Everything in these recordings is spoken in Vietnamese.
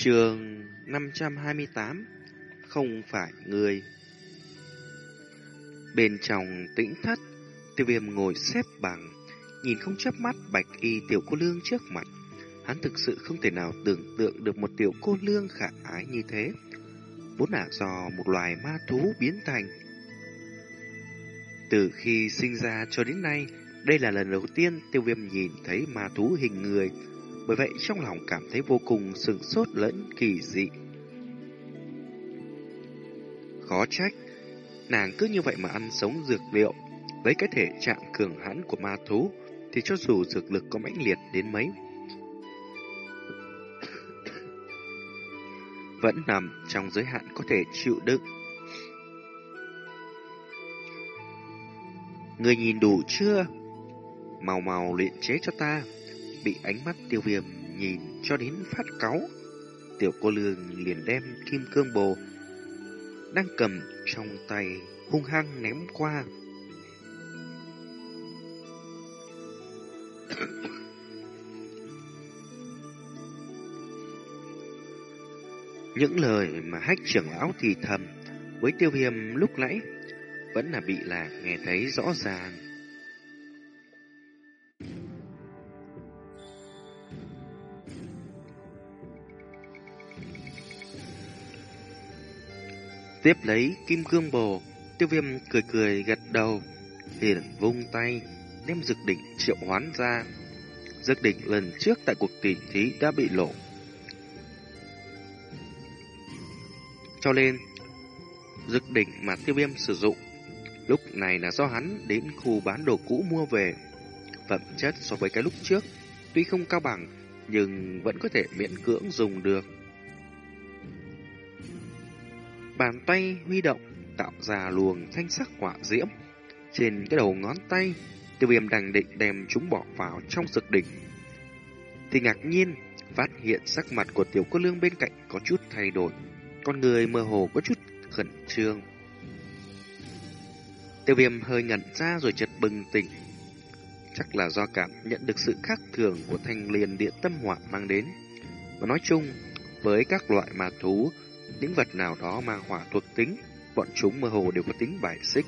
Trường 528 Không phải người. Bên trong tĩnh thất, Tiêu viêm ngồi xếp bằng, Nhìn không chớp mắt bạch y tiểu cô lương trước mặt. Hắn thực sự không thể nào tưởng tượng được một tiểu cô lương khả ái như thế. Vốn là do một loài ma thú biến thành. Từ khi sinh ra cho đến nay, Đây là lần đầu tiên tiêu viêm nhìn thấy ma thú hình người bởi vậy trong lòng cảm thấy vô cùng sừng sốt lẫn kỳ dị. Khó trách, nàng cứ như vậy mà ăn sống dược liệu, với cái thể trạng cường hãn của ma thú, thì cho dù dược lực có mãnh liệt đến mấy, vẫn nằm trong giới hạn có thể chịu đựng. Người nhìn đủ chưa? Màu màu luyện chế cho ta bị ánh mắt tiêu viêm nhìn cho đến phát cáu. Tiểu cô lương liền đem kim cương bồ đang cầm trong tay hung hăng ném qua. Những lời mà hách trưởng lão thì thầm với tiêu viêm lúc nãy vẫn là bị lạc nghe thấy rõ ràng. Tiếp lấy kim cương bồ, tiêu viêm cười cười gật đầu, liền vung tay, đem dược đỉnh triệu hoán ra. Dược đỉnh lần trước tại cuộc tỷ thí đã bị lộ. Cho nên, dược đỉnh mà tiêu viêm sử dụng, lúc này là do hắn đến khu bán đồ cũ mua về. Phẩm chất so với cái lúc trước, tuy không cao bằng, nhưng vẫn có thể miễn cưỡng dùng được. Bàn tay huy động tạo ra luồng thanh sắc hỏa diễm. Trên cái đầu ngón tay, tiêu viêm đành định đem chúng bỏ vào trong dược đỉnh. Thì ngạc nhiên, phát hiện sắc mặt của tiểu cô lương bên cạnh có chút thay đổi. Con người mơ hồ có chút khẩn trương. Tiêu viêm hơi ngẩn ra rồi chợt bừng tỉnh. Chắc là do cảm nhận được sự khác thường của thanh liền điện tâm hỏa mang đến. Và nói chung, với các loại ma thú, những vật nào đó mang hỏa thuộc tính, bọn chúng mơ hồ đều có tính bài xích.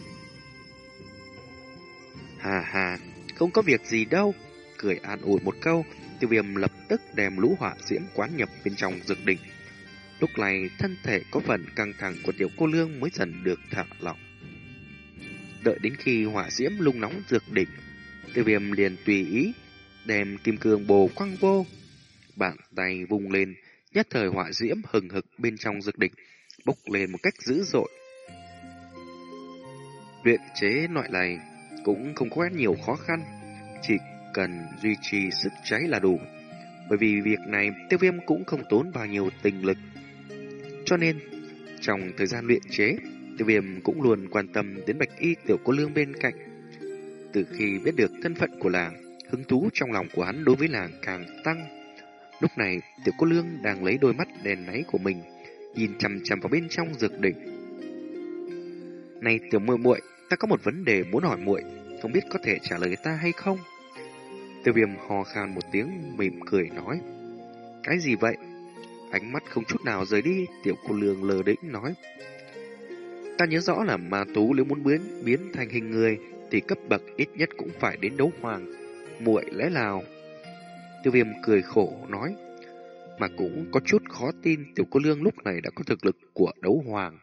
Hà hà, không có việc gì đâu. Cười an ủi một câu, tiêu viêm lập tức đem lũ hỏa diễm quán nhập bên trong dược đỉnh. Lúc này, thân thể có phần căng thẳng của tiểu cô lương mới dần được thả lỏng. Đợi đến khi hỏa diễm lung nóng dược đỉnh, tiêu viêm liền tùy ý, đem kim cương bồ quăng vô. Bàn tay vung lên, Nhất thời hỏa diễm hừng hực bên trong dược đỉnh bốc lên một cách dữ dội. Luyện chế loại này cũng không có nhiều khó khăn, chỉ cần duy trì sức cháy là đủ. Bởi vì việc này tiêu viêm cũng không tốn bao nhiêu tình lực. Cho nên, trong thời gian luyện chế, tiêu viêm cũng luôn quan tâm đến bạch y tiểu cô lương bên cạnh. Từ khi biết được thân phận của làng, hứng thú trong lòng của hắn đối với làng càng tăng. Lúc này, tiểu cô lương đang lấy đôi mắt đèn náy của mình, nhìn chằm chằm vào bên trong dược đỉnh. Này tiểu muội muội, ta có một vấn đề muốn hỏi muội, không biết có thể trả lời ta hay không? Tiêu viêm hò khan một tiếng, mỉm cười nói. Cái gì vậy? Ánh mắt không chút nào rời đi, tiểu cô lương lờ đĩnh nói. Ta nhớ rõ là ma tú nếu muốn biến biến thành hình người thì cấp bậc ít nhất cũng phải đến đấu hoàng. Muội lẽ nào Tiêu viêm cười khổ nói, mà cũng có chút khó tin tiểu cô lương lúc này đã có thực lực của đấu hoàng.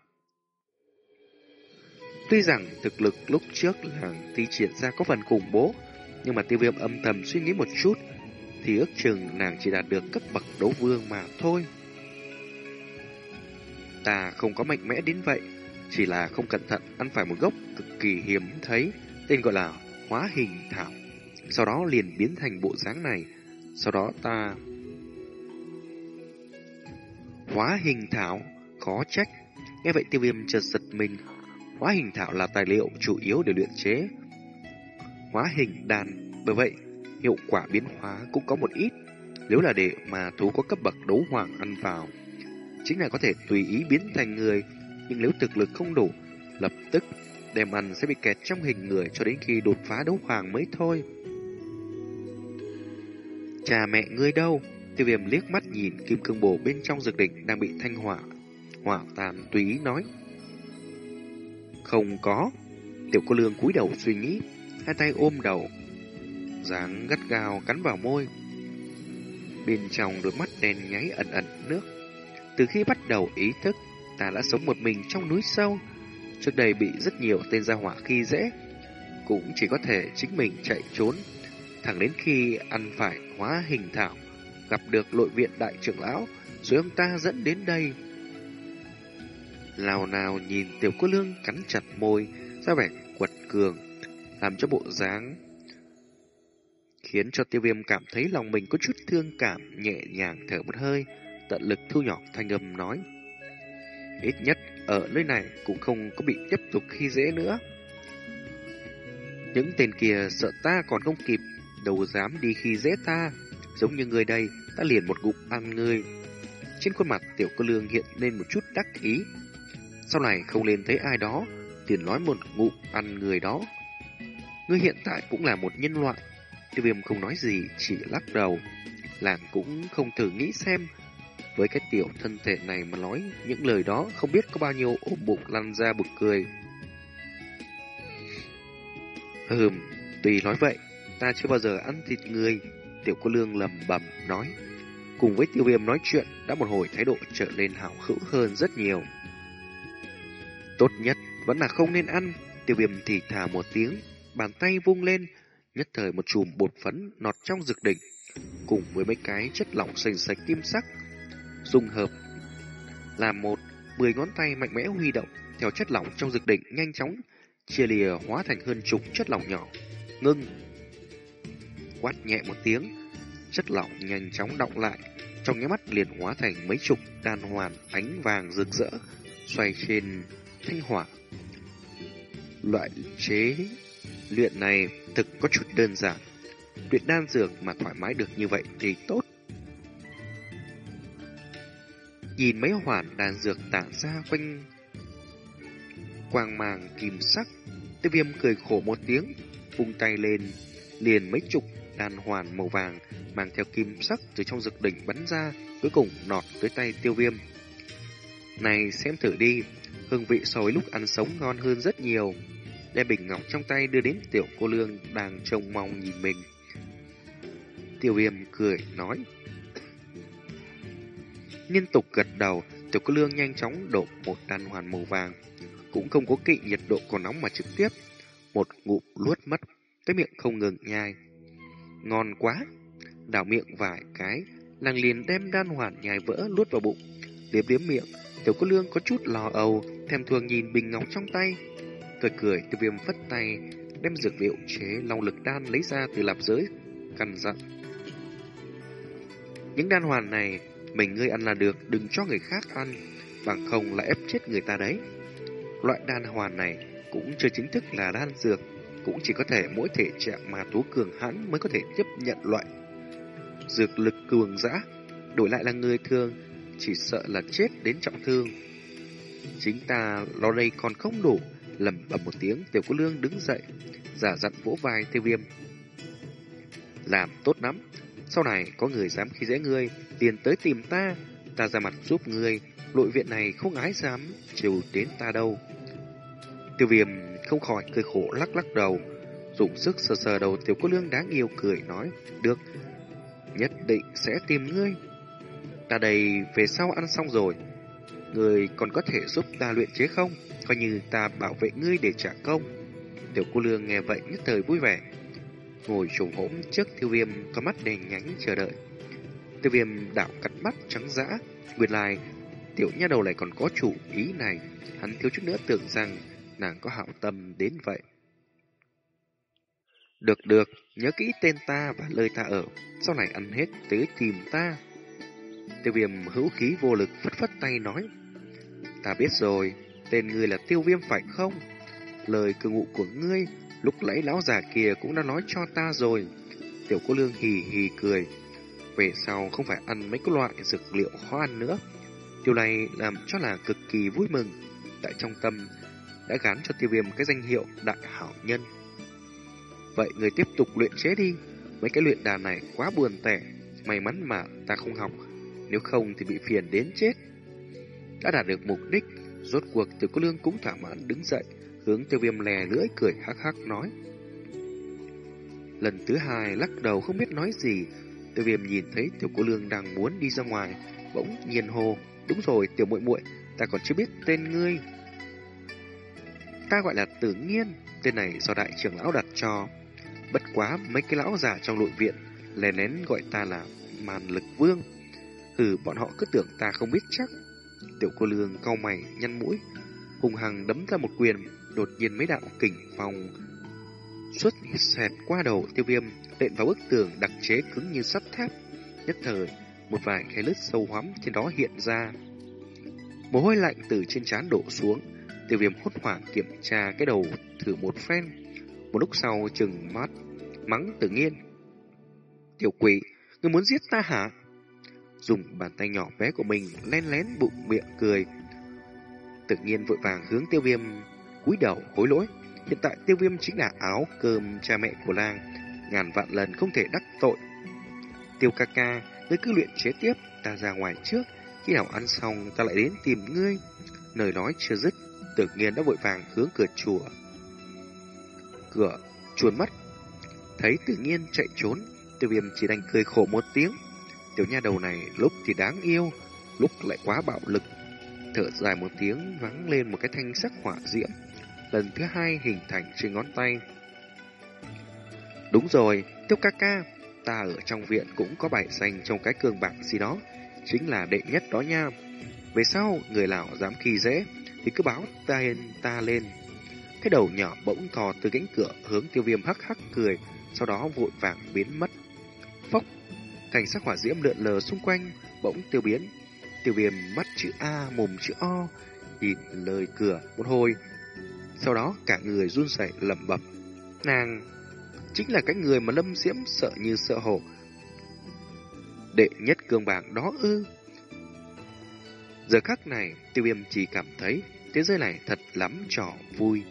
Tuy rằng thực lực lúc trước làng thi triển ra có phần khủng bố, nhưng mà tiêu viêm âm thầm suy nghĩ một chút, thì ước chừng nàng chỉ đạt được cấp bậc đấu vương mà thôi. Ta không có mạnh mẽ đến vậy, chỉ là không cẩn thận ăn phải một gốc cực kỳ hiếm thấy, tên gọi là hóa hình thảo. Sau đó liền biến thành bộ dáng này, sau đó ta hóa hình thảo, khó trách. Nghe vậy tiêu viêm chợt giật mình. Hóa hình thảo là tài liệu chủ yếu để luyện chế. Hóa hình đàn, bởi vậy hiệu quả biến hóa cũng có một ít. Nếu là để mà thú có cấp bậc đấu hoàng ăn vào, chính là có thể tùy ý biến thành người. Nhưng nếu thực lực không đủ, lập tức đem ăn sẽ bị kẹt trong hình người cho đến khi đột phá đấu hoàng mới thôi. Cha mẹ ngươi đâu? Tiêu viêm liếc mắt nhìn kim cương bồ bên trong dược đỉnh đang bị thanh hỏa, hỏa tàn tùy ý nói. Không có. Tiểu cô lương cúi đầu suy nghĩ, hai tay ôm đầu, dáng gắt gao cắn vào môi. Bên trong đôi mắt đen nháy ẩn ẩn nước. Từ khi bắt đầu ý thức, ta đã sống một mình trong núi sâu. Trước đây bị rất nhiều tên gia hỏa khi dễ, cũng chỉ có thể chính mình chạy trốn. Thẳng đến khi ăn phải hóa hình thảo, gặp được nội viện đại trưởng lão, rồi ông ta dẫn đến đây. Lào nào nhìn tiểu cô lương cắn chặt môi, ra vẻ quật cường, làm cho bộ dáng khiến cho tiêu viêm cảm thấy lòng mình có chút thương cảm, nhẹ nhàng thở một hơi, tận lực thu nhỏ thanh âm nói. Ít nhất ở nơi này cũng không có bị tiếp tục khi dễ nữa. Những tên kia sợ ta còn không kịp, đâu dám đi khi dễ ta, giống như người đây, ta liền một ngụm ăn ngươi. Trên khuôn mặt tiểu cô lương hiện lên một chút đắc ý. Sau này không lên thấy ai đó, liền nói một ngụm ăn người đó. Ngươi hiện tại cũng là một nhân loại, Tiêu viêm không nói gì, chỉ lắc đầu. Làng cũng không thử nghĩ xem, với cái tiểu thân thể này mà nói những lời đó không biết có bao nhiêu ôm bụng lăn ra bực cười. Hừm, tùy nói vậy, ta chưa bao giờ ăn thịt người, tiểu cô lương lầm bầm nói. Cùng với tiêu viêm nói chuyện, đã một hồi thái độ trở lên hảo hữu hơn rất nhiều. Tốt nhất vẫn là không nên ăn, tiêu viêm thì thả một tiếng, bàn tay vung lên, Nhất thời một chùm bột phấn nọt trong dược đỉnh, cùng với mấy cái chất lỏng sành sạch kim sắc, dung hợp làm một, mười ngón tay mạnh mẽ huy động theo chất lỏng trong dược đỉnh nhanh chóng chia lìa hóa thành hơn chục chất lỏng nhỏ. Ngưng. Quát nhẹ một tiếng, chất lỏng nhanh chóng động lại, trong nháy mắt liền hóa thành mấy chục đan hoàn ánh vàng rực rỡ xoay trên thanh hỏa. Loại chế luyện này thực có chút đơn giản. Luyện đan dược mà thoải mái được như vậy thì tốt. Nhìn mấy hoàn đan dược tản ra quanh quang màng kim sắc, tiêu viêm cười khổ một tiếng, vung tay lên, liền mấy chục đan hoàn màu vàng mang theo kim sắc từ trong dược đỉnh bắn ra, cuối cùng nọt tới tay tiêu viêm. Này xem thử đi, hương vị so với lúc ăn sống ngon hơn rất nhiều đem bình ngọc trong tay đưa đến tiểu cô lương đang trông mong nhìn mình. Tiêu viêm cười nói. Liên tục gật đầu, tiểu cô lương nhanh chóng đổ một đàn hoàn màu vàng. Cũng không có kỵ nhiệt độ còn nóng mà trực tiếp. Một ngụm luốt mất, cái miệng không ngừng nhai. Ngon quá! Đảo miệng vài cái, nàng liền đem đan hoàn nhai vỡ nuốt vào bụng. Liếm liếm miệng, tiểu cô lương có chút lò âu, thèm thường nhìn bình ngọc trong tay, Cười cười, tiêu viêm phất tay, đem dược liệu chế long lực đan lấy ra từ lạp giới, căn dặn. Những đan hoàn này, mình ngươi ăn là được, đừng cho người khác ăn, bằng không là ép chết người ta đấy. Loại đan hoàn này cũng chưa chính thức là đan dược, cũng chỉ có thể mỗi thể trạng mà tú cường hãn mới có thể tiếp nhận loại dược lực cường dã, đổi lại là người thường, chỉ sợ là chết đến trọng thương. Chính ta lo đây còn không đủ, lầm bầm một tiếng, tiểu cô lương đứng dậy, giả dặn vỗ vai tiêu viêm. Làm tốt lắm, sau này có người dám khi dễ ngươi, liền tới tìm ta, ta ra mặt giúp ngươi, nội viện này không ái dám chiều đến ta đâu. Tiêu viêm không khỏi cười khổ lắc lắc đầu, dùng sức sờ sờ đầu tiểu cô lương đáng yêu cười nói, được, nhất định sẽ tìm ngươi. Ta đây về sau ăn xong rồi, ngươi còn có thể giúp ta luyện chế không? coi như ta bảo vệ ngươi để trả công. Tiểu cô lương nghe vậy nhất thời vui vẻ, ngồi trùng hỗn trước tiêu viêm có mắt đèn nhánh chờ đợi. Tiêu viêm đảo cắt mắt trắng dã, nguyên lai tiểu nha đầu lại còn có chủ ý này, hắn thiếu chút nữa tưởng rằng nàng có hảo tâm đến vậy. Được được, nhớ kỹ tên ta và nơi ta ở, sau này ăn hết tới tìm ta. Tiêu viêm hữu khí vô lực phất phất tay nói, ta biết rồi, Tên ngươi là tiêu viêm phải không? Lời cư ngụ của ngươi, lúc lấy lão già kia cũng đã nói cho ta rồi. Tiểu cô lương hì hì cười. Về sau không phải ăn mấy cái loại dược liệu khó ăn nữa. Điều này làm cho là cực kỳ vui mừng. Tại trong tâm đã gán cho tiêu viêm cái danh hiệu đại hảo nhân. Vậy người tiếp tục luyện chế đi. Mấy cái luyện đàn này quá buồn tẻ. May mắn mà ta không học, nếu không thì bị phiền đến chết. Đã đạt được mục đích, rốt cuộc tiểu cô lương cũng thỏa mãn đứng dậy, hướng tiêu viêm lè lưỡi cười hắc hắc nói. Lần thứ hai lắc đầu không biết nói gì, tiêu viêm nhìn thấy tiểu cô lương đang muốn đi ra ngoài, bỗng nhiên hồ, đúng rồi tiểu muội muội, ta còn chưa biết tên ngươi. Ta gọi là tử nghiên, tên này do đại trưởng lão đặt cho. Bất quá mấy cái lão già trong nội viện lén lén gọi ta là màn lực vương. Ừ, bọn họ cứ tưởng ta không biết chắc. Tiểu cô lương cau mày, nhăn mũi, hùng hằng đấm ra một quyền, đột nhiên mấy đạo kình phòng xuất xẹt qua đầu tiêu viêm, đện vào bức tường đặc chế cứng như sắt thép. Nhất thời, một vài khe lứt sâu hoắm trên đó hiện ra. Mồ hôi lạnh từ trên trán đổ xuống, tiêu viêm hốt hoảng kiểm tra cái đầu thử một phen. Một lúc sau chừng mắt, mắng tự nhiên. Tiểu quỷ, ngươi muốn giết ta hả? Dùng bàn tay nhỏ bé của mình len lén bụng miệng cười. Tự nhiên vội vàng hướng tiêu viêm cúi đầu hối lỗi. Hiện tại tiêu viêm chính là áo cơm cha mẹ của lang ngàn vạn lần không thể đắc tội. Tiêu ca ca, ngươi cứ luyện chế tiếp, ta ra ngoài trước, khi nào ăn xong ta lại đến tìm ngươi. Lời nói chưa dứt, tự nhiên đã vội vàng hướng cửa chùa. Cửa chuồn mất, thấy tự nhiên chạy trốn, tiêu viêm chỉ đành cười khổ một tiếng. Tiểu nha đầu này lúc thì đáng yêu, lúc lại quá bạo lực. Thở dài một tiếng vắng lên một cái thanh sắc hỏa diễm lần thứ hai hình thành trên ngón tay. Đúng rồi, Tiêu ca ca, ta ở trong viện cũng có bài danh trong cái cường bảng gì đó, chính là đệ nhất đó nha. Về sau, người nào dám khi dễ, thì cứ báo tên ta lên. Cái đầu nhỏ bỗng thò từ cánh cửa hướng tiêu viêm hắc hắc cười, sau đó vội vàng biến mất. Phốc, cảnh sắc hỏa diễm lượn lờ xung quanh, bỗng tiêu biến. Tiêu viêm mắt chữ A, mồm chữ O, nhìn lời cửa một hồi, sau đó cả người run rẩy lẩm bẩm. Nàng chính là cái người mà Lâm Diễm sợ như sợ hổ. Đệ nhất cương bảng đó ư. Giờ khắc này, tiêu viêm chỉ cảm thấy thế giới này thật lắm trò vui.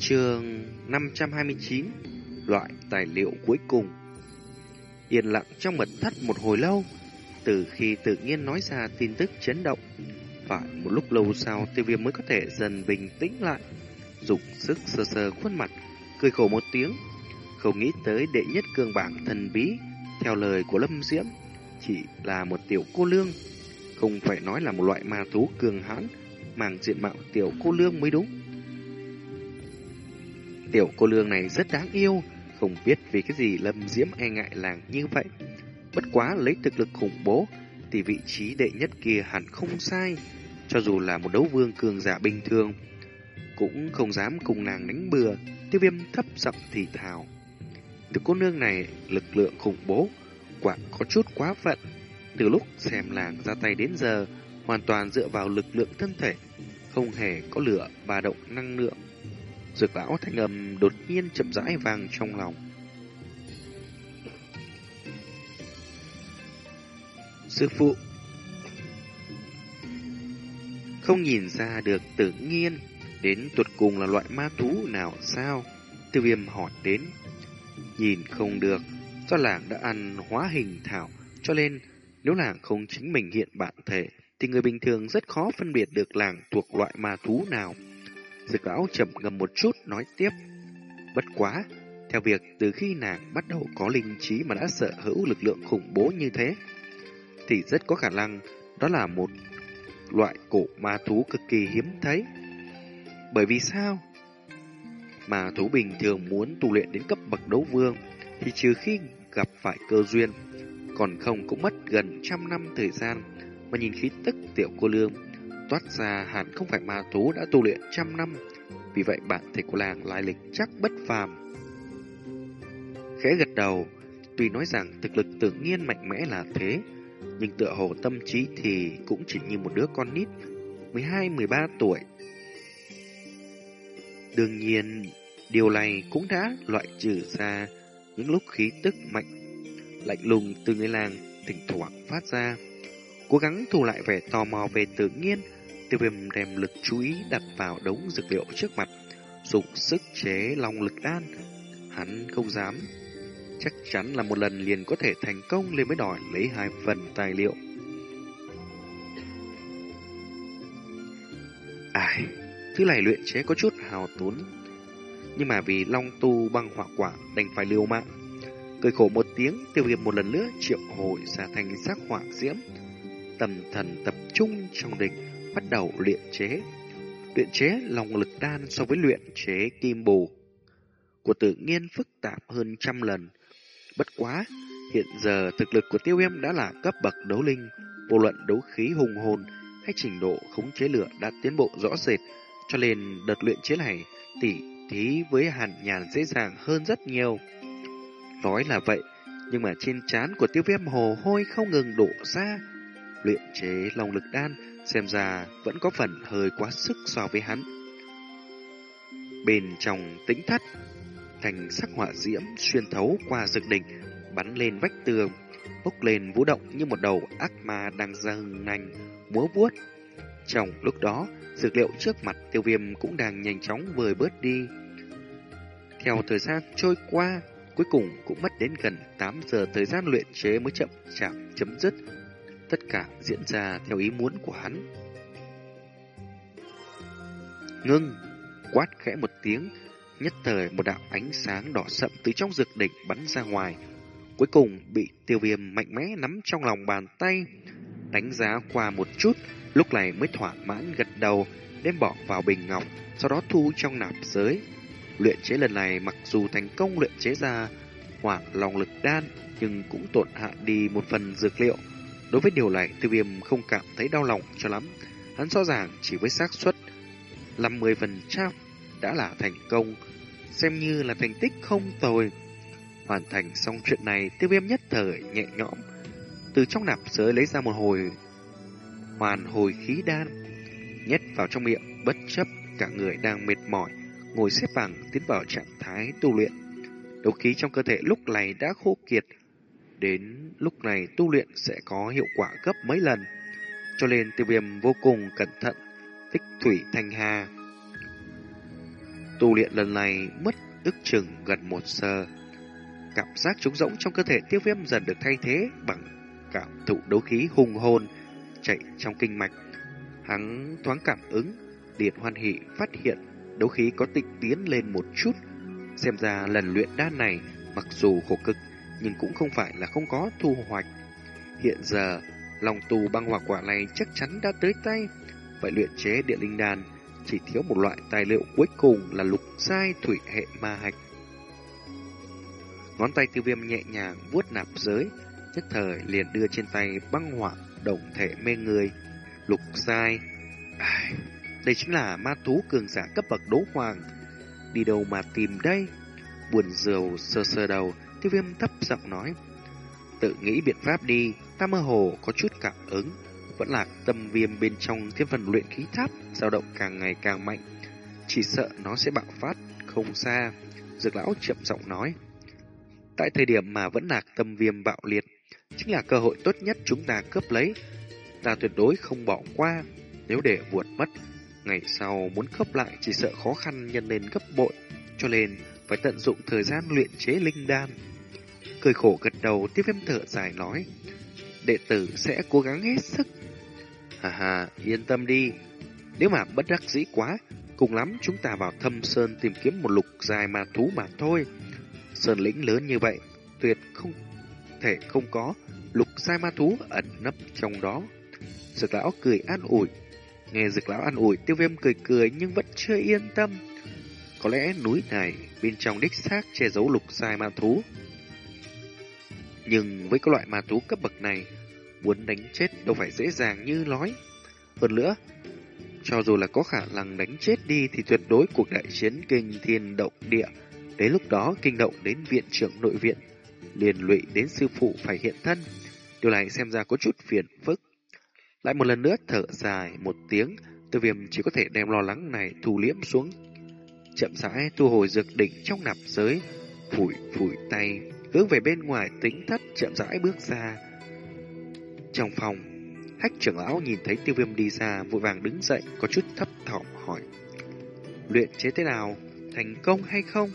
Trường 529 Loại tài liệu cuối cùng Yên lặng trong mật thất một hồi lâu Từ khi tự nhiên nói ra tin tức chấn động phải một lúc lâu sau tiêu viêm mới có thể dần bình tĩnh lại. Dùng sức sờ sờ khuôn mặt Cười khổ một tiếng. Không nghĩ tới đệ nhất cường bảng thần bí Theo lời của Lâm Diễm Chỉ là một tiểu cô lương. Không phải nói là một loại ma thú cường hãn Mang diện mạo tiểu cô lương mới đúng. Tiểu cô lương này rất đáng yêu, không biết vì cái gì Lâm Diễm e ngại làng như vậy. Bất quá lấy thực lực khủng bố, thì vị trí đệ nhất kia hẳn không sai. Cho dù là một đấu vương cường giả bình thường, cũng không dám cùng nàng đánh bừa, tiêu viêm thấp giọng thì thào. Từ cô nương này lực lượng khủng bố, quả có chút quá phận. Từ lúc xem làng ra tay đến giờ, hoàn toàn dựa vào lực lượng thân thể, không hề có lửa bà động năng lượng. Dược lão thanh âm đột nhiên chậm rãi vang trong lòng. Sư phụ. Không nhìn ra được tự nhiên Đến tuột cùng là loại ma thú nào sao? Tiêu viêm hỏi đến. Nhìn không được Do làng đã ăn hóa hình thảo Cho nên nếu làng không chính mình hiện bản thể Thì người bình thường rất khó phân biệt được làng thuộc loại ma thú nào. Dược lão chậm ngầm một chút nói tiếp. Bất quá, theo việc từ khi nàng bắt đầu có linh trí mà đã sở hữu lực lượng khủng bố như thế, thì rất có khả năng đó là một loại cổ ma thú cực kỳ hiếm thấy. Bởi vì sao? Mà thú bình thường muốn tu luyện đến cấp bậc đấu vương thì trừ khi gặp phải cơ duyên, còn không cũng mất gần trăm năm thời gian mà nhìn khí tức tiểu cô lương toát ra hẳn không phải ma thú đã tu luyện trăm năm, vì vậy bạn thầy của làng lai lịch chắc bất phàm. Khẽ gật đầu, tuy nói rằng thực lực tự nhiên mạnh mẽ là thế, nhưng tựa hồ tâm trí thì cũng chỉ như một đứa con nít, 12-13 tuổi. Đương nhiên, điều này cũng đã loại trừ ra những lúc khí tức mạnh, lạnh lùng từ người làng thỉnh thoảng phát ra. Cố gắng thu lại vẻ tò mò về tự nhiên, tiêu viêm đem lực chú ý đặt vào đống dược liệu trước mặt, dùng sức chế long lực đan. Hắn không dám, chắc chắn là một lần liền có thể thành công lên mới đòi lấy hai phần tài liệu. Ai, thứ này luyện chế có chút hào tốn, nhưng mà vì long tu băng hỏa quả đành phải liều mạng. Cười khổ một tiếng, tiêu viêm một lần nữa triệu hồi ra thành sắc hỏa diễm, tâm thần tập trung trong địch, bắt đầu luyện chế. Luyện chế lòng lực đan so với luyện chế kim bù của tự nhiên phức tạp hơn trăm lần. Bất quá, hiện giờ thực lực của tiêu viêm đã là cấp bậc đấu linh, vô luận đấu khí hùng hồn hay trình độ khống chế lửa đã tiến bộ rõ rệt, cho nên đợt luyện chế này tỉ thí với hàn nhàn dễ dàng hơn rất nhiều. Nói là vậy, nhưng mà trên trán của tiêu viêm hồ hôi không ngừng đổ ra. Luyện chế lòng lực đan xem ra vẫn có phần hơi quá sức so với hắn. Bên trong tĩnh thất, thành sắc họa diễm xuyên thấu qua dược đỉnh, bắn lên vách tường, bốc lên vũ động như một đầu ác ma đang ra hừng nành, múa vuốt. Trong lúc đó, dược liệu trước mặt tiêu viêm cũng đang nhanh chóng vơi bớt đi. Theo thời gian trôi qua, cuối cùng cũng mất đến gần 8 giờ thời gian luyện chế mới chậm chạp chấm dứt. Tất cả diễn ra theo ý muốn của hắn. Ngưng, quát khẽ một tiếng, nhất thời một đạo ánh sáng đỏ sậm từ trong dược đỉnh bắn ra ngoài. Cuối cùng bị tiêu viêm mạnh mẽ nắm trong lòng bàn tay, đánh giá qua một chút, lúc này mới thỏa mãn gật đầu, đem bỏ vào bình ngọc, sau đó thu trong nạp giới. Luyện chế lần này mặc dù thành công luyện chế ra hỏa lòng lực đan, nhưng cũng tổn hại đi một phần dược liệu. Đối với điều này, tiêu viêm không cảm thấy đau lòng cho lắm. Hắn rõ ràng chỉ với xác suất 50% đã là thành công, xem như là thành tích không tồi. Hoàn thành xong chuyện này, tiêu viêm nhất thời nhẹ nhõm, từ trong nạp giới lấy ra một hồi hoàn hồi khí đan, nhét vào trong miệng, bất chấp cả người đang mệt mỏi, ngồi xếp bằng tiến vào trạng thái tu luyện. Đấu khí trong cơ thể lúc này đã khô kiệt, đến lúc này tu luyện sẽ có hiệu quả gấp mấy lần. Cho nên tiêu viêm vô cùng cẩn thận, tích thủy thanh hà. Tu luyện lần này mất ức chừng gần một giờ. Cảm giác trống rỗng trong cơ thể tiêu viêm dần được thay thế bằng cảm thụ đấu khí hùng hồn chạy trong kinh mạch. Hắn thoáng cảm ứng, điện hoan hỷ phát hiện đấu khí có tịnh tiến lên một chút. Xem ra lần luyện đan này mặc dù khổ cực nhưng cũng không phải là không có thu hoạch. Hiện giờ, lòng tù băng hỏa quả này chắc chắn đã tới tay. Vậy luyện chế địa linh đan chỉ thiếu một loại tài liệu cuối cùng là lục giai thủy hệ ma hạch. Ngón tay tiêu viêm nhẹ nhàng vuốt nạp giới, nhất thời liền đưa trên tay băng hỏa đồng thể mê người. Lục giai, à, đây chính là ma thú cường giả cấp bậc đấu hoàng. Đi đâu mà tìm đây? Buồn rầu sơ sơ đầu, tiêu viêm thấp giọng nói. Tự nghĩ biện pháp đi, ta mơ hồ có chút cảm ứng. Vẫn là tâm viêm bên trong thiên phần luyện khí tháp, dao động càng ngày càng mạnh. Chỉ sợ nó sẽ bạo phát không xa. Dược lão chậm giọng nói. Tại thời điểm mà vẫn lạc tâm viêm bạo liệt, chính là cơ hội tốt nhất chúng ta cướp lấy. Ta tuyệt đối không bỏ qua, nếu để vuột mất, ngày sau muốn cướp lại chỉ sợ khó khăn nhân lên gấp bội, cho nên phải tận dụng thời gian luyện chế linh đan. Cười khổ gật đầu, tiếp viêm thở dài nói, đệ tử sẽ cố gắng hết sức. Hà hà, yên tâm đi, nếu mà bất đắc dĩ quá, cùng lắm chúng ta vào thâm sơn tìm kiếm một lục dài mà thú mà thôi. Sơn lĩnh lớn như vậy, tuyệt không thể không có lục sai ma thú ẩn nấp trong đó. Dược lão cười an ủi. Nghe dược lão an ủi, tiêu viêm cười cười nhưng vẫn chưa yên tâm. Có lẽ núi này bên trong đích xác che giấu lục sai ma thú. Nhưng với các loại ma thú cấp bậc này, muốn đánh chết đâu phải dễ dàng như nói. Hơn nữa, cho dù là có khả năng đánh chết đi thì tuyệt đối cuộc đại chiến kinh thiên động địa. Đến lúc đó kinh động đến viện trưởng nội viện liền lụy đến sư phụ phải hiện thân. Điều này xem ra có chút phiền phức. Lại một lần nữa thở dài một tiếng, tiêu viêm chỉ có thể đem lo lắng này thu liễm xuống. Chậm rãi thu hồi dược đỉnh trong nạp giới, phủi phủi tay, hướng về bên ngoài tính thất chậm rãi bước ra. Trong phòng, Hách trưởng lão nhìn thấy tiêu viêm đi ra, vội vàng đứng dậy, có chút thấp thỏm hỏi. Luyện chế thế nào? Thành công hay không?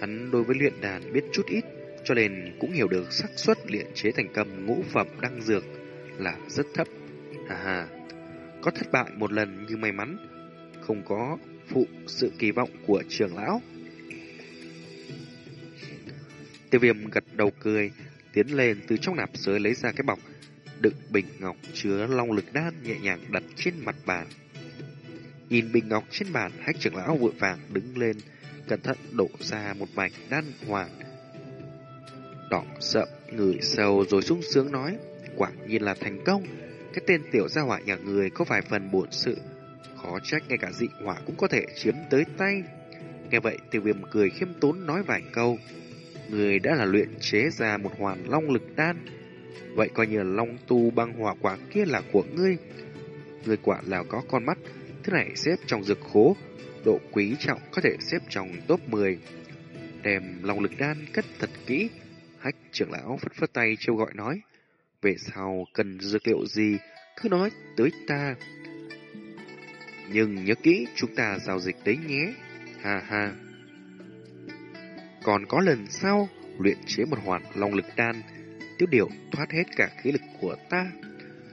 Hắn đối với luyện đàn biết chút ít, cho nên cũng hiểu được xác suất luyện chế thành cầm ngũ phẩm đăng dược là rất thấp. Hà hà, có thất bại một lần nhưng may mắn, không có phụ sự kỳ vọng của trưởng lão. Tiêu viêm gật đầu cười, tiến lên từ trong nạp giới lấy ra cái bọc, đựng bình ngọc chứa long lực đan nhẹ nhàng đặt trên mặt bàn. Nhìn bình ngọc trên bàn, hách trưởng lão vội vàng đứng lên, cẩn thận đổ ra một mảnh đan hoàn Đỏ sậm người sâu rồi sung sướng nói, quả nhiên là thành công. Cái tên tiểu gia hỏa nhà người có vài phần buồn sự, khó trách ngay cả dị hỏa cũng có thể chiếm tới tay. Nghe vậy tiêu viêm cười khiêm tốn nói vài câu. Người đã là luyện chế ra một hoàn long lực đan. Vậy coi như là long tu băng hỏa quả kia là của ngươi. Người quả là có con mắt, thứ này xếp trong dược khố, độ quý trọng có thể xếp trong top 10. Đem long lực đan cất thật kỹ, hách trưởng lão phất phất tay trêu gọi nói. Về sau cần dược liệu gì, cứ nói tới ta. Nhưng nhớ kỹ chúng ta giao dịch đấy nhé. Ha ha. Còn có lần sau, luyện chế một hoàn long lực đan, tiêu điều thoát hết cả khí lực của ta.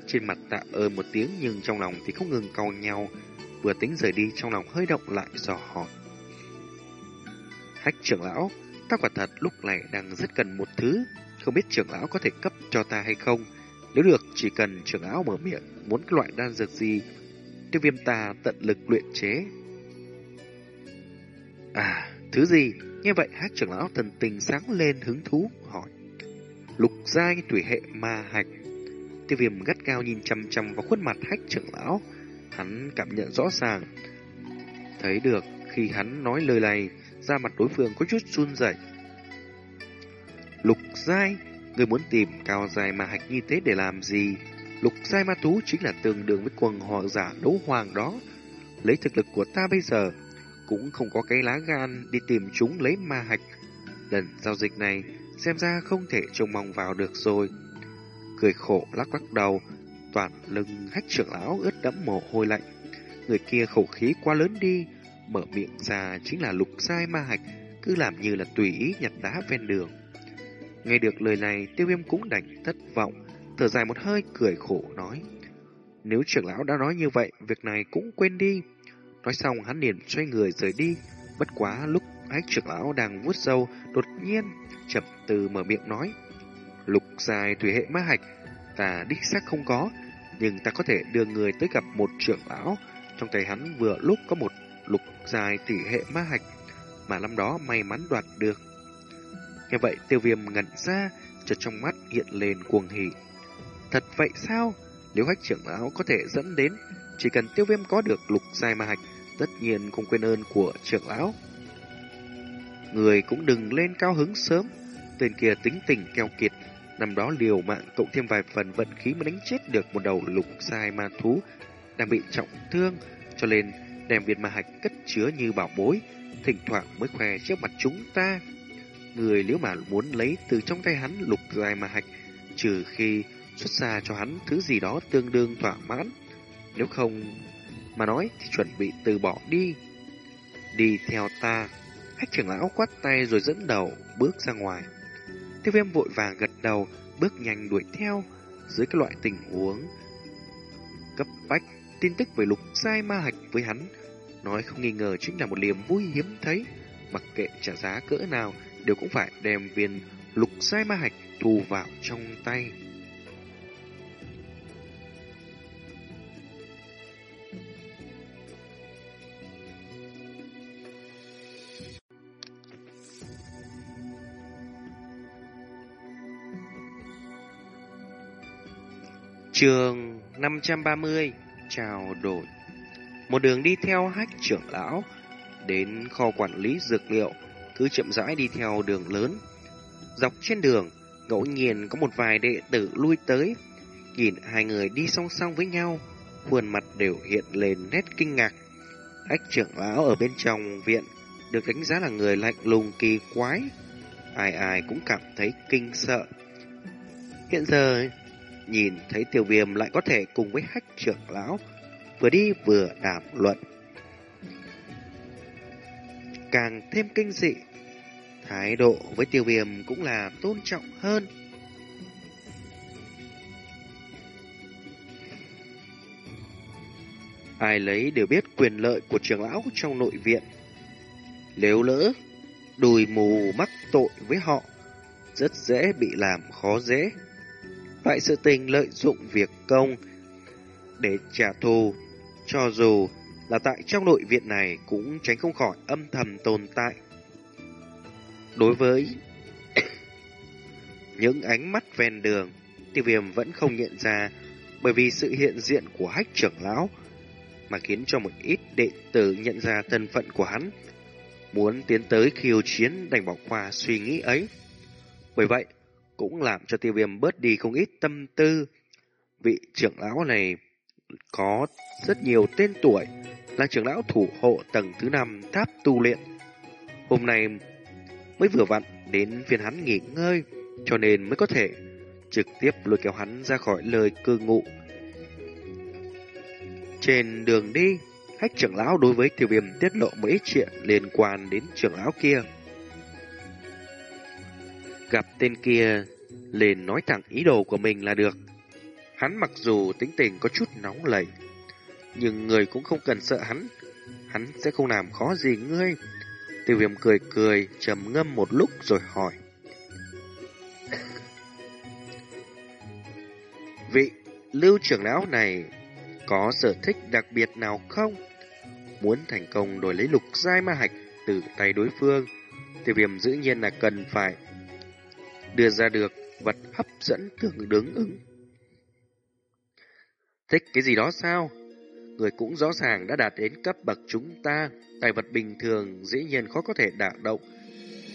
Trên mặt tạ ơ một tiếng nhưng trong lòng thì không ngừng cau nhau, vừa tính rời đi trong lòng hơi động lại dò hỏi. Hách trưởng lão, ta quả thật lúc này đang rất cần một thứ, không biết trưởng lão có thể cấp cho ta hay không. Nếu được, chỉ cần trưởng lão mở miệng, muốn cái loại đan dược gì, tiêu viêm ta tận lực luyện chế. À, thứ gì? Nghe vậy hát trưởng lão thần tình sáng lên hứng thú, hỏi. Lục giai tuổi hệ ma hạch. Tiêu viêm gắt cao nhìn chăm chăm vào khuôn mặt hách trưởng lão, Hắn cảm nhận rõ ràng, thấy được khi hắn nói lời này, da mặt đối phương có chút run rẩy. Lục giai, người muốn tìm cao dài ma hạch như thế để làm gì? Lục giai ma thú chính là tương đương với quần hoàng giả đấu hoàng đó. Lấy thực lực của ta bây giờ, cũng không có cái lá gan đi tìm chúng lấy ma hạch. Lần giao dịch này, xem ra không thể trông mong vào được rồi. Cười khổ lắc lắc đầu, toàn lưng hách trưởng lão ướt đẫm mồ hôi lạnh. Người kia khẩu khí quá lớn đi, mở miệng ra chính là lục sai ma hạch, cứ làm như là tùy ý nhặt đá ven đường. Nghe được lời này, tiêu viêm cũng đành thất vọng, thở dài một hơi cười khổ nói. Nếu trưởng lão đã nói như vậy, việc này cũng quên đi. Nói xong hắn liền xoay người rời đi, bất quá lúc hách trưởng lão đang vuốt sâu, đột nhiên chậm từ mở miệng nói. Lục dài thủy hệ ma hạch, ta đích xác không có, nhưng ta có thể đưa người tới gặp một trưởng lão. Trong tay hắn vừa lúc có một lục dài tỷ hệ ma hạch mà năm đó may mắn đoạt được. Nghe vậy tiêu viêm ngẩn ra, chợt trong mắt hiện lên cuồng hỉ. Thật vậy sao? Nếu hách trưởng lão có thể dẫn đến, chỉ cần tiêu viêm có được lục dài ma hạch, tất nhiên không quên ơn của trưởng lão. Người cũng đừng lên cao hứng sớm, tên kia tính tình keo kiệt, Năm đó liều mạng cộng thêm vài phần vận khí mới đánh chết được một đầu lục sai ma thú đang bị trọng thương, cho nên đem viên ma hạch cất chứa như bảo bối, thỉnh thoảng mới khoe trước mặt chúng ta. Người nếu mà muốn lấy từ trong tay hắn lục dài ma hạch, trừ khi xuất ra cho hắn thứ gì đó tương đương thỏa mãn. Nếu không mà nói thì chuẩn bị từ bỏ đi. Đi theo ta. Hách trưởng lão quát tay rồi dẫn đầu bước ra ngoài. Tiêu viêm vội vàng gật đầu, bước nhanh đuổi theo. Dưới các loại tình huống cấp bách, tin tức về lục sai ma hạch với hắn, nói không nghi ngờ chính là một niềm vui hiếm thấy. Mặc kệ trả giá cỡ nào, đều cũng phải đem viên lục sai ma hạch thu vào trong tay. Trường 530 chào đổi. Một đường đi theo hách trưởng lão Đến kho quản lý dược liệu, Cứ chậm rãi đi theo đường lớn. Dọc trên đường, Ngẫu nhiên có một vài đệ tử lui tới, Nhìn hai người đi song song với nhau, Khuôn mặt đều hiện lên nét kinh ngạc. Hách trưởng lão ở bên trong viện Được đánh giá là người lạnh lùng kỳ quái, Ai ai cũng cảm thấy kinh sợ. Hiện giờ nhìn thấy tiêu viêm lại có thể cùng với hách trưởng lão vừa đi vừa đàm luận. Càng thêm kinh dị, thái độ với tiêu viêm cũng là tôn trọng hơn. Ai lấy đều biết quyền lợi của trưởng lão trong nội viện. Nếu lỡ đùi mù mắc tội với họ, rất dễ bị làm khó dễ. Loại sự tình lợi dụng việc công để trả thù, cho dù là tại trong nội viện này cũng tránh không khỏi âm thầm tồn tại. Đối với những ánh mắt ven đường, tiêu viêm vẫn không nhận ra bởi vì sự hiện diện của hách trưởng lão mà khiến cho một ít đệ tử nhận ra thân phận của hắn. Muốn tiến tới khiêu chiến đành bỏ qua suy nghĩ ấy. Bởi vậy, cũng làm cho tiêu viêm bớt đi không ít tâm tư. Vị trưởng lão này có rất nhiều tên tuổi, là trưởng lão thủ hộ tầng thứ năm tháp tu luyện. Hôm nay mới vừa vặn đến phiên hắn nghỉ ngơi, cho nên mới có thể trực tiếp lôi kéo hắn ra khỏi lời cư ngụ. Trên đường đi, hách trưởng lão đối với tiêu viêm tiết lộ một ít chuyện liên quan đến trưởng lão kia. Gặp tên kia, liền nói thẳng ý đồ của mình là được. Hắn mặc dù tính tình có chút nóng lẩy, nhưng người cũng không cần sợ hắn. Hắn sẽ không làm khó gì ngươi. Tiêu viêm cười cười, trầm ngâm một lúc rồi hỏi. Vị lưu trưởng lão này có sở thích đặc biệt nào không? Muốn thành công đổi lấy lục giai ma hạch từ tay đối phương, tiêu viêm dĩ nhiên là cần phải đưa ra được vật hấp dẫn tưởng đứng ứng. Thích cái gì đó sao? Người cũng rõ ràng đã đạt đến cấp bậc chúng ta, tài vật bình thường dĩ nhiên khó có thể đả động.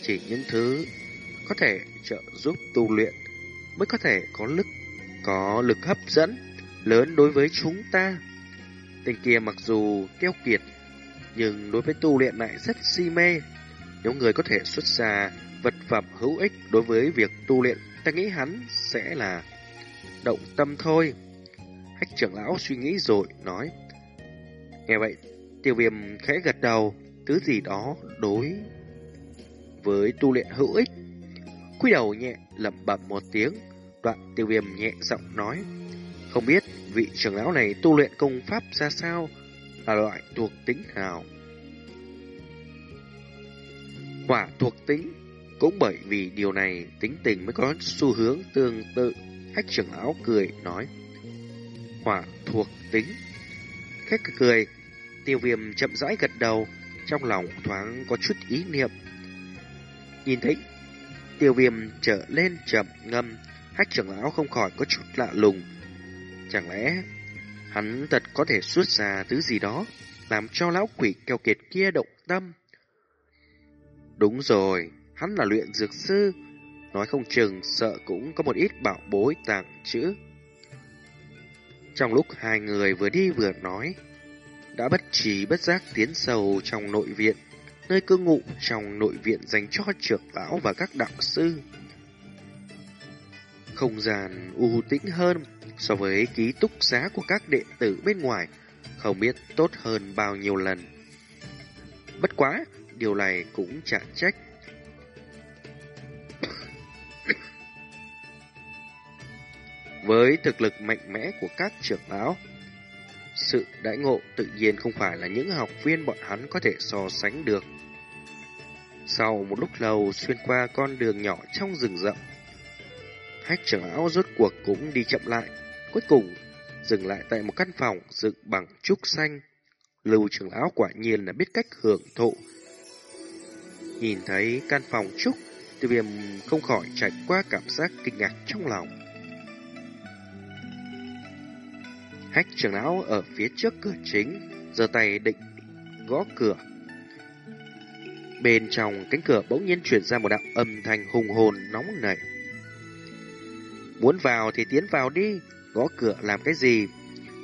Chỉ những thứ có thể trợ giúp tu luyện mới có thể có lực, có lực hấp dẫn lớn đối với chúng ta. Tên kia mặc dù keo kiệt, nhưng đối với tu luyện lại rất si mê. Nếu người có thể xuất ra phẩm hữu ích đối với việc tu luyện, ta nghĩ hắn sẽ là động tâm thôi. Hách trưởng lão suy nghĩ rồi, nói. Nghe vậy, tiêu viêm khẽ gật đầu, thứ gì đó đối với tu luyện hữu ích. Quy đầu nhẹ lẩm bẩm một tiếng, đoạn tiêu viêm nhẹ giọng nói. Không biết vị trưởng lão này tu luyện công pháp ra sao, là loại thuộc tính nào? Quả thuộc tính cũng bởi vì điều này tính tình mới có xu hướng tương tự. Hách trưởng lão cười nói. Hỏa thuộc tính. Khách cười. Tiêu viêm chậm rãi gật đầu. Trong lòng thoáng có chút ý niệm. Nhìn thấy tiêu viêm trở lên chậm ngâm. Hách trưởng lão không khỏi có chút lạ lùng. Chẳng lẽ hắn thật có thể xuất ra thứ gì đó làm cho lão quỷ keo kiệt kia động tâm? Đúng rồi, hắn là luyện dược sư, nói không chừng sợ cũng có một ít bảo bối tàng chữ. Trong lúc hai người vừa đi vừa nói, đã bất trí bất giác tiến sâu trong nội viện, nơi cư ngụ trong nội viện dành cho trưởng lão và các đạo sư. Không gian u tĩnh hơn so với ký túc xá của các đệ tử bên ngoài, không biết tốt hơn bao nhiêu lần. Bất quá, điều này cũng chẳng trách Với thực lực mạnh mẽ của các trưởng lão, sự đãi ngộ tự nhiên không phải là những học viên bọn hắn có thể so sánh được. Sau một lúc lâu xuyên qua con đường nhỏ trong rừng rậm, hách trưởng lão rốt cuộc cũng đi chậm lại, cuối cùng dừng lại tại một căn phòng dựng bằng trúc xanh. Lưu trưởng lão quả nhiên là biết cách hưởng thụ. Nhìn thấy căn phòng trúc, tiêu viêm không khỏi trải qua cảm giác kinh ngạc trong lòng. Hách trưởng lão ở phía trước cửa chính, giơ tay định gõ cửa. Bên trong cánh cửa bỗng nhiên truyền ra một đạo âm thanh hùng hồn nóng nảy. Muốn vào thì tiến vào đi, gõ cửa làm cái gì?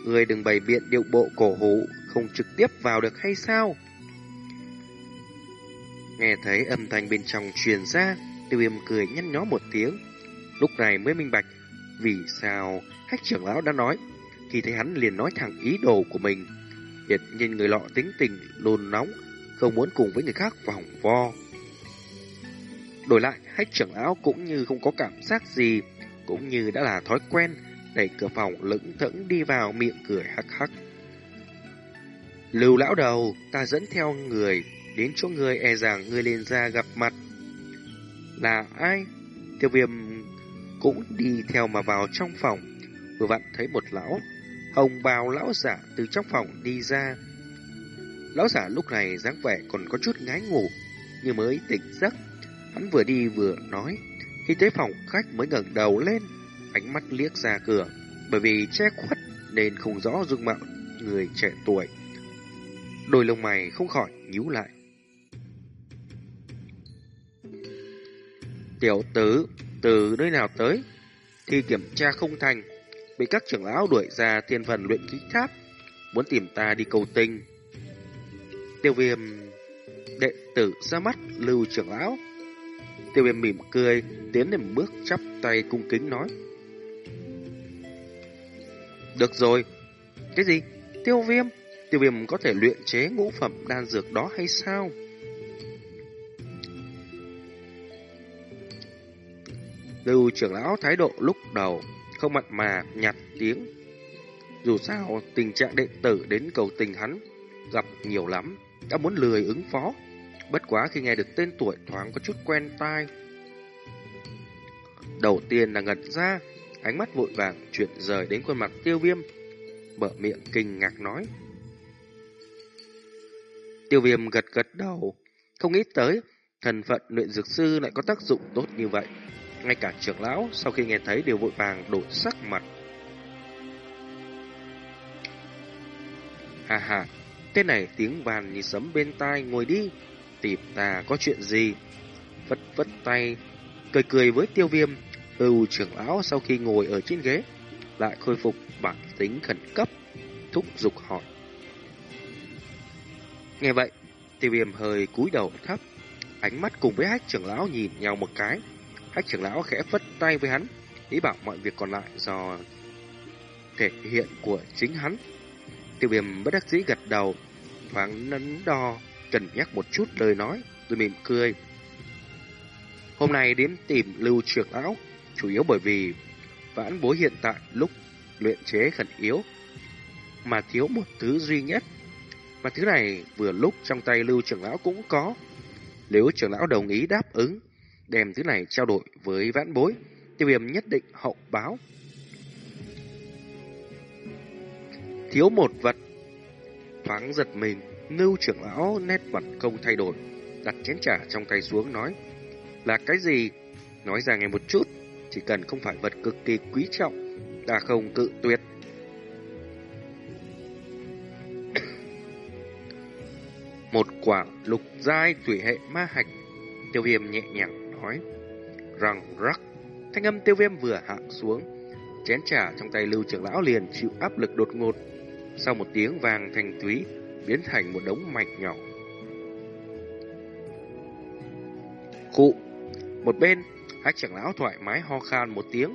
Người đừng bày biện điệu bộ cổ hủ, không trực tiếp vào được hay sao? Nghe thấy âm thanh bên trong truyền ra, tiêu viêm cười nhăn nhó một tiếng. Lúc này mới minh bạch vì sao Hách trưởng lão đã nói, khi thấy hắn liền nói thẳng ý đồ của mình. Hiệt nhìn người lọ tính tình lồn nóng, không muốn cùng với người khác vòng vo. Đổi lại, hách trưởng lão cũng như không có cảm giác gì, cũng như đã là thói quen, đẩy cửa phòng lững thững đi vào miệng cười hắc hắc. Lưu lão đầu, ta dẫn theo người, đến chỗ người e rằng người lên ra gặp mặt. Là ai? Tiêu viêm cũng đi theo mà vào trong phòng, vừa vặn thấy một lão, hồng bào lão giả từ trong phòng đi ra. Lão giả lúc này dáng vẻ còn có chút ngái ngủ, như mới tỉnh giấc. Hắn vừa đi vừa nói, khi tới phòng khách mới ngẩng đầu lên, ánh mắt liếc ra cửa, bởi vì che khuất nên không rõ dung mạo người trẻ tuổi. Đôi lông mày không khỏi nhíu lại. Tiểu tử, từ nơi nào tới? Thì kiểm tra không thành, bị các trưởng lão đuổi ra thiên phần luyện khí tháp, muốn tìm ta đi cầu tình. Tiêu viêm đệ tử ra mắt lưu trưởng lão. Tiêu viêm mỉm cười, tiến đến một bước chắp tay cung kính nói. Được rồi. Cái gì? Tiêu viêm? Tiêu viêm có thể luyện chế ngũ phẩm đan dược đó hay sao? Lưu trưởng lão thái độ lúc đầu không mặn mà nhạt tiếng. Dù sao, tình trạng đệ tử đến cầu tình hắn gặp nhiều lắm, đã muốn lười ứng phó. Bất quá khi nghe được tên tuổi thoáng có chút quen tai. Đầu tiên là ngật ra, ánh mắt vội vàng chuyển rời đến khuôn mặt tiêu viêm, mở miệng kinh ngạc nói. Tiêu viêm gật gật đầu, không nghĩ tới thần phận luyện dược sư lại có tác dụng tốt như vậy. Ngay cả trưởng lão sau khi nghe thấy đều vội vàng đổi sắc mặt. Hà hà, tên này tiếng vàn như sấm bên tai ngồi đi, tìm ta có chuyện gì? Vất vất tay, cười cười với tiêu viêm, ưu trưởng lão sau khi ngồi ở trên ghế, lại khôi phục bản tính khẩn cấp, thúc giục hỏi. Nghe vậy, tiêu viêm hơi cúi đầu thấp, ánh mắt cùng với hách trưởng lão nhìn nhau một cái, Hách trưởng lão khẽ phất tay với hắn, ý bảo mọi việc còn lại do thể hiện của chính hắn. Tiêu viêm bất đắc dĩ gật đầu, thoáng nấn đo, cân nhắc một chút lời nói, rồi mỉm cười. Hôm nay đến tìm lưu trưởng lão, chủ yếu bởi vì vãn bối hiện tại lúc luyện chế khẩn yếu, mà thiếu một thứ duy nhất. Mà thứ này vừa lúc trong tay lưu trưởng lão cũng có. Nếu trưởng lão đồng ý đáp ứng, đem thứ này trao đổi với vãn bối, tiêu viêm nhất định hậu báo. Thiếu một vật, thoáng giật mình, ngưu trưởng lão nét mặt công thay đổi, đặt chén trà trong tay xuống nói, là cái gì? Nói ra nghe một chút, chỉ cần không phải vật cực kỳ quý trọng, ta không cự tuyệt. một quả lục giai thủy hệ ma hạch, tiêu viêm nhẹ nhàng nói. Răng rắc, thanh âm tiêu viêm vừa hạ xuống. Chén trà trong tay lưu trưởng lão liền chịu áp lực đột ngột. Sau một tiếng vàng thành túy, biến thành một đống mạch nhỏ. Khụ, một bên, hách trưởng lão thoải mái ho khan một tiếng.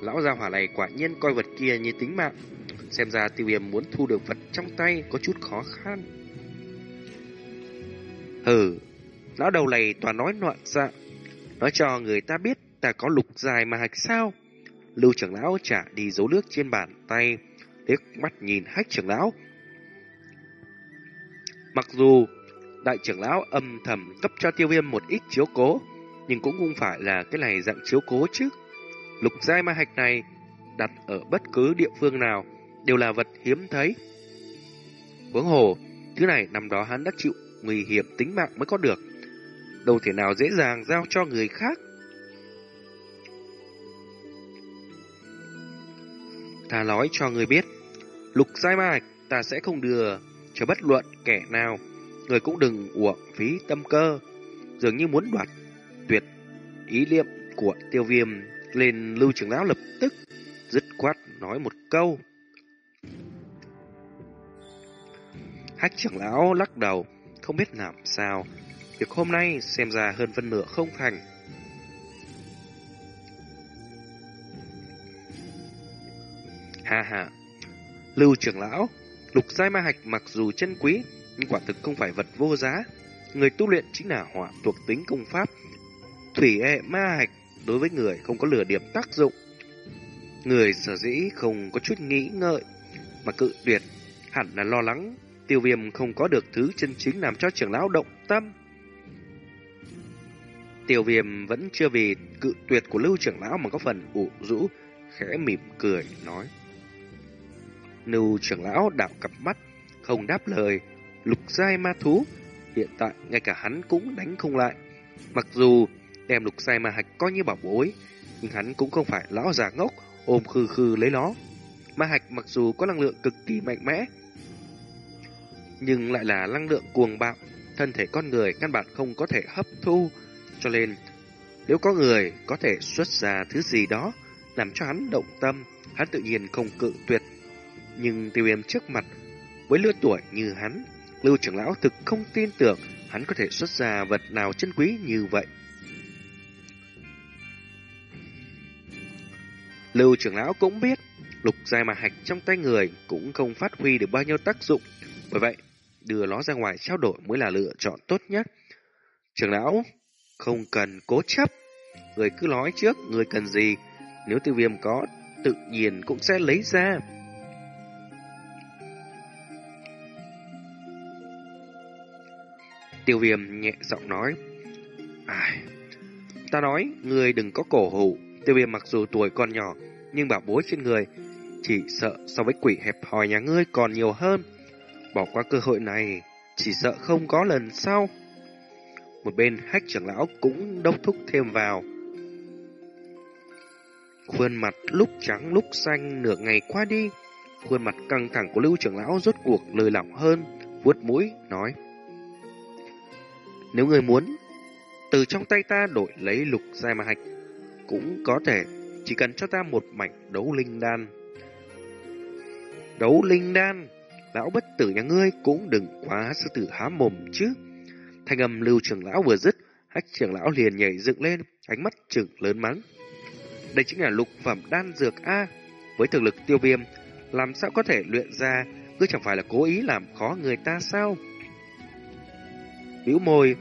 Lão gia hỏa này quả nhiên coi vật kia như tính mạng. Xem ra tiêu viêm muốn thu được vật trong tay có chút khó khăn. Hừ, lão đầu này toàn nói loạn dạng Nói cho người ta biết ta có lục dài mà hạch sao. Lưu trưởng lão trả đi dấu nước trên bàn tay, liếc mắt nhìn hách trưởng lão. Mặc dù đại trưởng lão âm thầm cấp cho tiêu viêm một ít chiếu cố, nhưng cũng không phải là cái này dạng chiếu cố chứ. Lục giai ma hạch này đặt ở bất cứ địa phương nào đều là vật hiếm thấy. Huống hồ, thứ này năm đó hắn đã chịu nguy hiểm tính mạng mới có được đâu thể nào dễ dàng giao cho người khác. Ta nói cho người biết, lục giai mạch ta sẽ không đưa cho bất luận kẻ nào, người cũng đừng uổng phí tâm cơ, dường như muốn đoạt tuyệt ý niệm của tiêu viêm lên lưu trưởng lão lập tức dứt khoát nói một câu. Hách trưởng lão lắc đầu, không biết làm sao. Việc hôm nay xem ra hơn phân nửa không thành. Ha ha, Lưu trưởng lão, lục giai ma hạch mặc dù chân quý, nhưng quả thực không phải vật vô giá. Người tu luyện chính là hỏa thuộc tính công pháp. Thủy hệ ma hạch đối với người không có lửa điểm tác dụng. Người sở dĩ không có chút nghĩ ngợi mà cự tuyệt hẳn là lo lắng tiêu viêm không có được thứ chân chính làm cho trưởng lão động tâm. Tiêu viêm vẫn chưa vì cự tuyệt của lưu trưởng lão mà có phần ủ rũ, khẽ mỉm cười nói. Lưu trưởng lão đảo cặp mắt, không đáp lời, lục giai ma thú, hiện tại ngay cả hắn cũng đánh không lại. Mặc dù đem lục giai ma hạch coi như bảo bối, nhưng hắn cũng không phải lão già ngốc ôm khư khư lấy nó. Ma hạch mặc dù có năng lượng cực kỳ mạnh mẽ, nhưng lại là năng lượng cuồng bạo, thân thể con người căn bản không có thể hấp thu, cho nên nếu có người có thể xuất ra thứ gì đó làm cho hắn động tâm, hắn tự nhiên không cự tuyệt. Nhưng tiêu viêm trước mặt, với lứa tuổi như hắn, Lưu trưởng lão thực không tin tưởng hắn có thể xuất ra vật nào chân quý như vậy. Lưu trưởng lão cũng biết, lục dài mà hạch trong tay người cũng không phát huy được bao nhiêu tác dụng. Bởi vậy, đưa nó ra ngoài trao đổi mới là lựa chọn tốt nhất. Trưởng lão, không cần cố chấp. Người cứ nói trước người cần gì, nếu tiêu viêm có, tự nhiên cũng sẽ lấy ra. Tiêu viêm nhẹ giọng nói. Ai... Ta nói, người đừng có cổ hủ. Tiêu viêm mặc dù tuổi còn nhỏ, nhưng bảo bối trên người chỉ sợ so với quỷ hẹp hòi nhà ngươi còn nhiều hơn. Bỏ qua cơ hội này, chỉ sợ không có lần sau. Một bên hách trưởng lão cũng đốc thúc thêm vào. Khuôn mặt lúc trắng lúc xanh nửa ngày qua đi. Khuôn mặt căng thẳng của lưu trưởng lão rốt cuộc lời lỏng hơn, vuốt mũi, nói. Nếu người muốn, từ trong tay ta đổi lấy lục giai ma hạch, cũng có thể, chỉ cần cho ta một mảnh đấu linh đan. Đấu linh đan, lão bất tử nhà ngươi cũng đừng quá sư tử há mồm chứ. Thanh âm lưu trưởng lão vừa dứt, hách trưởng lão liền nhảy dựng lên, ánh mắt trừng lớn mắng. Đây chính là lục phẩm đan dược A. Với thực lực tiêu viêm, làm sao có thể luyện ra, cứ chẳng phải là cố ý làm khó người ta sao? Bĩu môi,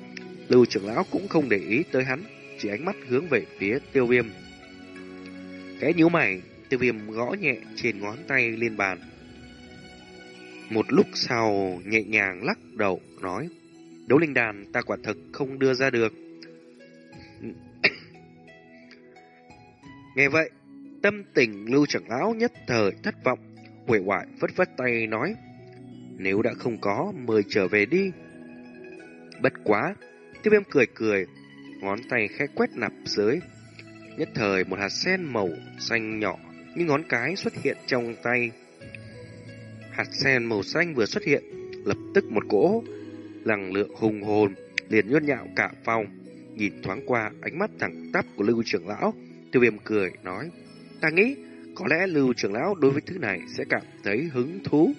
lưu trưởng lão cũng không để ý tới hắn, chỉ ánh mắt hướng về phía tiêu viêm. Cái nhíu mày, tiêu viêm gõ nhẹ trên ngón tay lên bàn. Một lúc sau, nhẹ nhàng lắc đầu, nói. Đấu linh đàn ta quả thực không đưa ra được. Nghe vậy, tâm tình lưu trưởng lão nhất thời thất vọng, quể hoại vất vất tay nói. Nếu đã không có, mời trở về đi. Bất quá, tiêu viêm cười cười, ngón tay khẽ quét nạp dưới. Nhất thời một hạt sen màu xanh nhỏ như ngón cái xuất hiện trong tay. Hạt sen màu xanh vừa xuất hiện, lập tức một cỗ năng lượng hùng hồn liền nhốt nhạo cả phòng. Nhìn thoáng qua ánh mắt thẳng tắp của Lưu trưởng lão, Tiêu Viêm cười nói: "Ta nghĩ có lẽ Lưu trưởng lão đối với thứ này sẽ cảm thấy hứng thú."